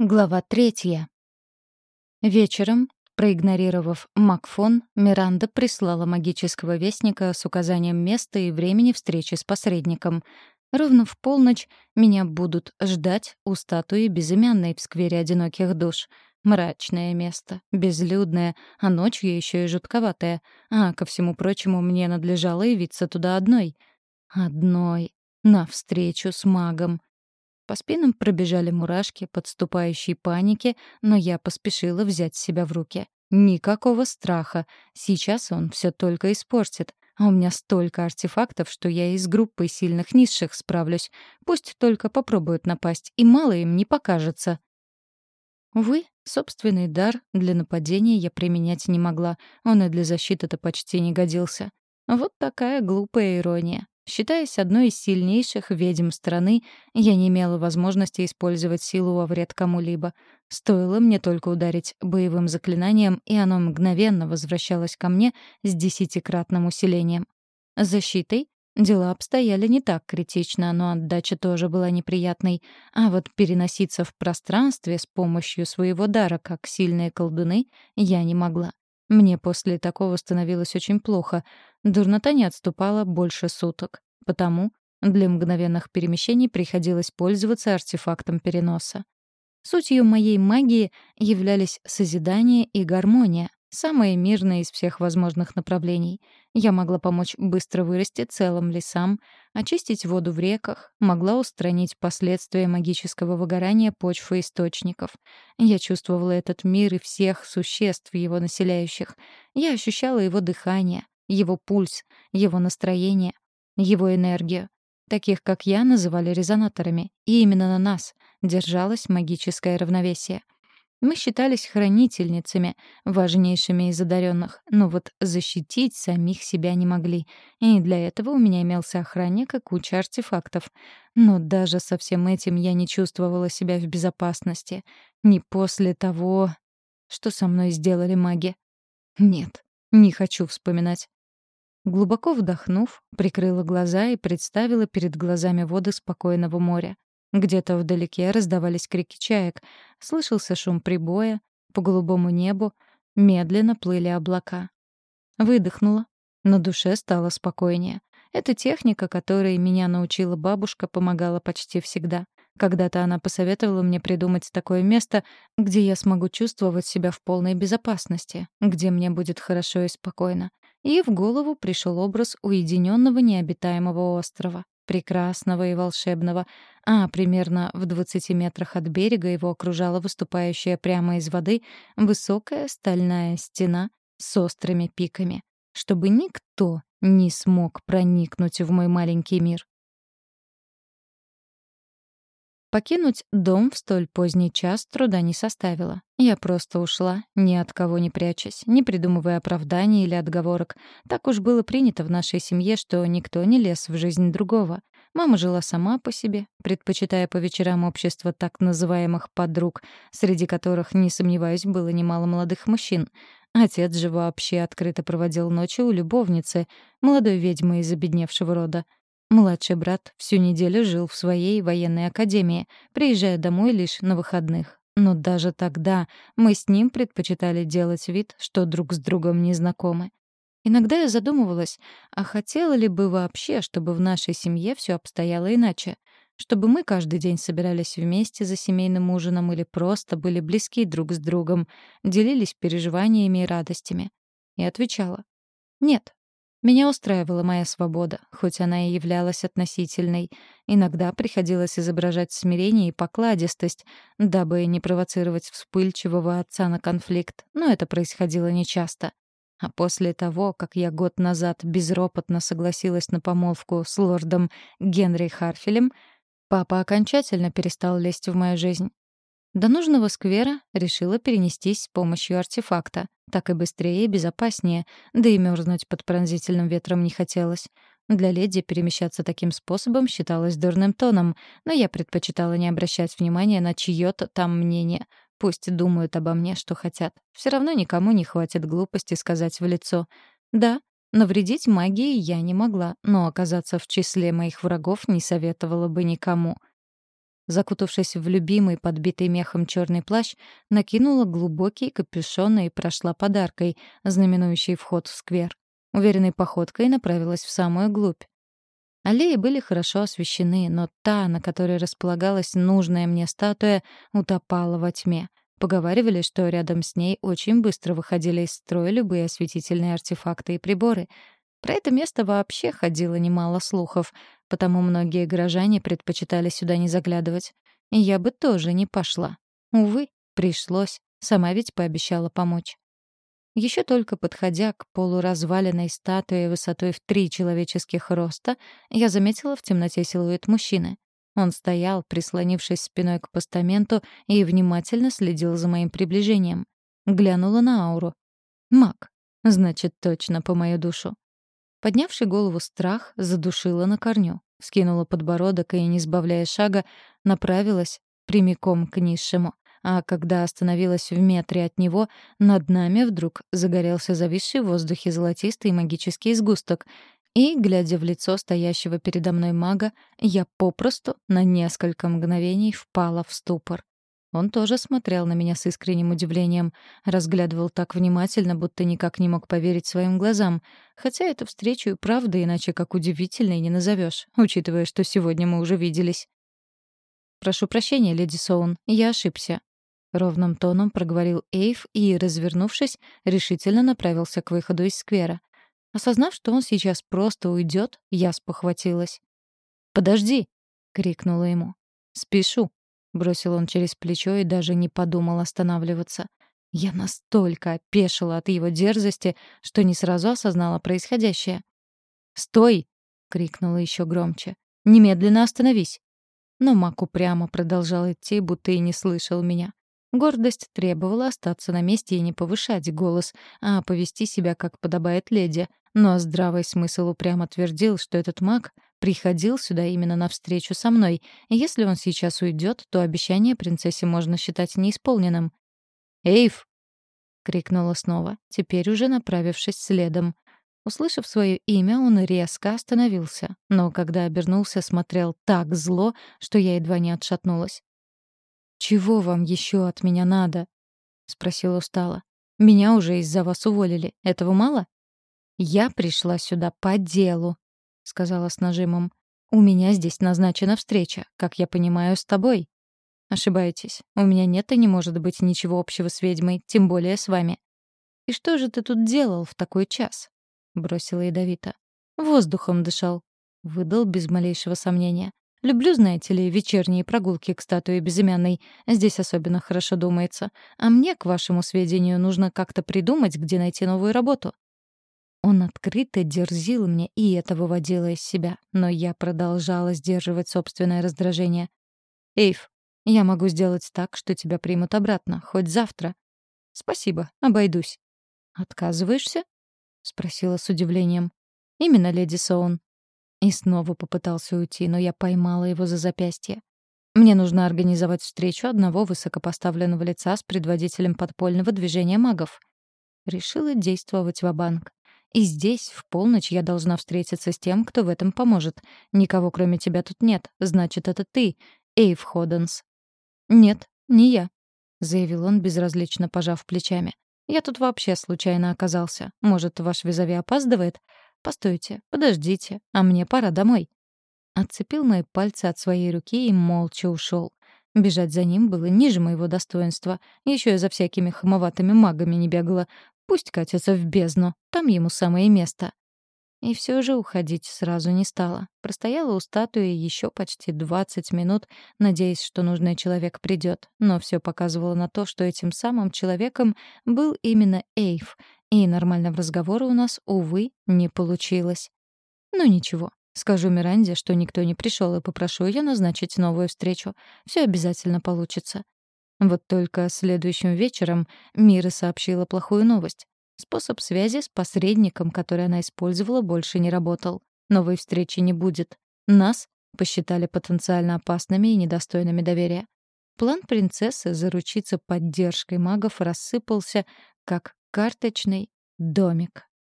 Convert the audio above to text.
Глава третья. Вечером, проигнорировав Макфон, Миранда прислала магического вестника с указанием места и времени встречи с посредником. Ровно в полночь меня будут ждать у статуи безымянной в сквере одиноких душ. Мрачное место, безлюдное, а ночью еще и жутковатое. А, ко всему прочему, мне надлежало явиться туда одной. Одной. На встречу с магом. По спинам пробежали мурашки подступающей паники, но я поспешила взять себя в руки. Никакого страха. Сейчас он все только испортит. А у меня столько артефактов, что я и с группой сильных низших справлюсь. Пусть только попробуют напасть, и мало им не покажется. Увы, собственный дар для нападения я применять не могла. Он и для защиты-то почти не годился. Вот такая глупая ирония. Считаясь одной из сильнейших ведьм страны, я не имела возможности использовать силу во вред кому-либо. Стоило мне только ударить боевым заклинанием, и оно мгновенно возвращалось ко мне с десятикратным усилением. защитой дела обстояли не так критично, но отдача тоже была неприятной. А вот переноситься в пространстве с помощью своего дара, как сильные колдуны, я не могла. Мне после такого становилось очень плохо. Дурнота не отступала больше суток. Потому для мгновенных перемещений приходилось пользоваться артефактом переноса. Сутью моей магии являлись созидание и гармония, самые мирные из всех возможных направлений. Я могла помочь быстро вырасти целым лесам, очистить воду в реках, могла устранить последствия магического выгорания почв и источников. Я чувствовала этот мир и всех существ, его населяющих. Я ощущала его дыхание, его пульс, его настроение, его энергию. Таких, как я, называли резонаторами, и именно на нас держалось магическое равновесие — мы считались хранительницами, важнейшими из одаренных, но вот защитить самих себя не могли. И для этого у меня имелся охранник и куча артефактов. Но даже со всем этим я не чувствовала себя в безопасности. Не после того, что со мной сделали маги. Нет, не хочу вспоминать. Глубоко вдохнув, прикрыла глаза и представила перед глазами воды спокойного моря. Где-то вдалеке раздавались крики чаек, слышался шум прибоя, по голубому небу медленно плыли облака. Выдохнула. На душе стало спокойнее. Эта техника, которой меня научила бабушка, помогала почти всегда. Когда-то она посоветовала мне придумать такое место, где я смогу чувствовать себя в полной безопасности, где мне будет хорошо и спокойно. И в голову пришел образ уединенного необитаемого острова прекрасного и волшебного, а примерно в 20 метрах от берега его окружала выступающая прямо из воды высокая стальная стена с острыми пиками, чтобы никто не смог проникнуть в мой маленький мир. Покинуть дом в столь поздний час труда не составило. Я просто ушла, ни от кого не прячась, не придумывая оправданий или отговорок. Так уж было принято в нашей семье, что никто не лез в жизнь другого. Мама жила сама по себе, предпочитая по вечерам общество так называемых «подруг», среди которых, не сомневаюсь, было немало молодых мужчин. Отец же вообще открыто проводил ночи у любовницы, молодой ведьмы из обедневшего рода — Младший брат всю неделю жил в своей военной академии, приезжая домой лишь на выходных. Но даже тогда мы с ним предпочитали делать вид, что друг с другом не знакомы. Иногда я задумывалась, а хотела ли бы вообще, чтобы в нашей семье все обстояло иначе? Чтобы мы каждый день собирались вместе за семейным ужином или просто были близки друг с другом, делились переживаниями и радостями. И отвечала. Нет, меня устраивала моя свобода, хоть она и являлась относительной. Иногда приходилось изображать смирение и покладистость, дабы не провоцировать вспыльчивого отца на конфликт, но это происходило нечасто. А после того, как я год назад безропотно согласилась на помолвку с лордом Генри Харфилем, папа окончательно перестал лезть в мою жизнь. До нужного сквера решила перенестись с помощью артефакта. Так и быстрее и безопаснее, да и мерзнуть под пронзительным ветром не хотелось. Для леди перемещаться таким способом считалось дурным тоном, но я предпочитала не обращать внимания на чьё-то там мнение. Пусть думают обо мне, что хотят. Все равно никому не хватит глупости сказать в лицо. Да, навредить магии я не могла, но оказаться в числе моих врагов не советовала бы никому. Закутавшись в любимый, подбитый мехом черный плащ, накинула глубокий капюшон и прошла подаркой, знаменующей вход в сквер. Уверенной походкой направилась в самую глубь. Аллеи были хорошо освещены, но та, на которой располагалась нужная мне статуя, утопала во тьме. Поговаривали, что рядом с ней очень быстро выходили из строя любые осветительные артефакты и приборы. Про это место вообще ходило немало слухов, потому многие горожане предпочитали сюда не заглядывать. И я бы тоже не пошла. Увы, пришлось. Сама ведь пообещала помочь. Еще только подходя к полуразваленной статуе высотой в три человеческих роста, я заметила в темноте силуэт мужчины. Он стоял, прислонившись спиной к постаменту, и внимательно следил за моим приближением. Глянула на ауру. Маг. Значит, точно по мою душу. Поднявший голову страх задушила на корню, скинула подбородок и, не сбавляя шага, направилась прямиком к низшему. А когда остановилась в метре от него, над нами вдруг загорелся зависший в воздухе золотистый магический сгусток, и, глядя в лицо стоящего передо мной мага, я попросту на несколько мгновений впала в ступор. Он тоже смотрел на меня с искренним удивлением, разглядывал так внимательно, будто никак не мог поверить своим глазам, хотя эту встречу и правда иначе как удивительной не назовешь, учитывая, что сегодня мы уже виделись. «Прошу прощения, леди Соун, я ошибся», — ровным тоном проговорил Эйв и, развернувшись, решительно направился к выходу из сквера. Осознав, что он сейчас просто уйдет, я спохватилась. «Подожди!» — крикнула ему. «Спешу!» — бросил он через плечо и даже не подумал останавливаться. Я настолько опешила от его дерзости, что не сразу осознала происходящее. «Стой!» — крикнула еще громче. «Немедленно остановись!» Но Мак упрямо продолжал идти, будто и не слышал меня. Гордость требовала остаться на месте и не повышать голос, а повести себя как подобает леди. Но здравый смысл упрямо твердил, что этот маг приходил сюда именно на встречу со мной, и если он сейчас уйдет, то обещание принцессе можно считать неисполненным. «Эйв!» — крикнула снова, теперь уже направившись следом. Услышав свое имя, он резко остановился, но когда обернулся, смотрел так зло, что я едва не отшатнулась. «Чего вам еще от меня надо?» — спросила устало. «Меня уже из-за вас уволили. Этого мало?» «Я пришла сюда по делу», — сказала с нажимом. «У меня здесь назначена встреча, как я понимаю, с тобой». «Ошибаетесь. У меня нет и не может быть ничего общего с ведьмой, тем более с вами». «И что же ты тут делал в такой час?» — бросила ядовито. «Воздухом дышал», — выдал без малейшего сомнения. Люблю, знаете ли, вечерние прогулки к статуе безымянной. Здесь особенно хорошо думается. А мне, к вашему сведению, нужно как-то придумать, где найти новую работу. Он открыто дерзил мне, и это выводило из себя. Но я продолжала сдерживать собственное раздражение. «Эйв, я могу сделать так, что тебя примут обратно, хоть завтра». «Спасибо, обойдусь». «Отказываешься?» — спросила с удивлением. «Именно, леди Соун. И снова попытался уйти, но я поймала его за запястье. Мне нужно организовать встречу одного высокопоставленного лица с предводителем подпольного движения магов. Решила действовать в банк И здесь, в полночь, я должна встретиться с тем, кто в этом поможет. Никого, кроме тебя, тут нет. Значит, это ты, Эйв Ходенс. «Нет, не я», — заявил он, безразлично пожав плечами. «Я тут вообще случайно оказался. Может, ваш визави опаздывает? Постойте, подождите, а мне пора домой. Отцепил мои пальцы от своей руки и молча ушел. Бежать за ним было ниже моего достоинства. Еще и за всякими хамоватыми магами не бегала. Пусть катится в бездну, там ему самое место. И все же уходить сразу не стала. Простояла у статуи еще почти 20 минут, надеясь, что нужный человек придет. Но все показывало на то, что этим самым человеком был именно Эйв, и нормального разговора у нас, увы, не получилось. Ну ничего, скажу Миранде, что никто не пришел, и попрошу ее назначить новую встречу. Все обязательно получится. Вот только следующим вечером Мира сообщила плохую новость. Способ связи с посредником, который она использовала, больше не работал. Новой встречи не будет. Нас посчитали потенциально опасными и недостойными доверия. План принцессы заручиться поддержкой магов рассыпался, как карточный домик.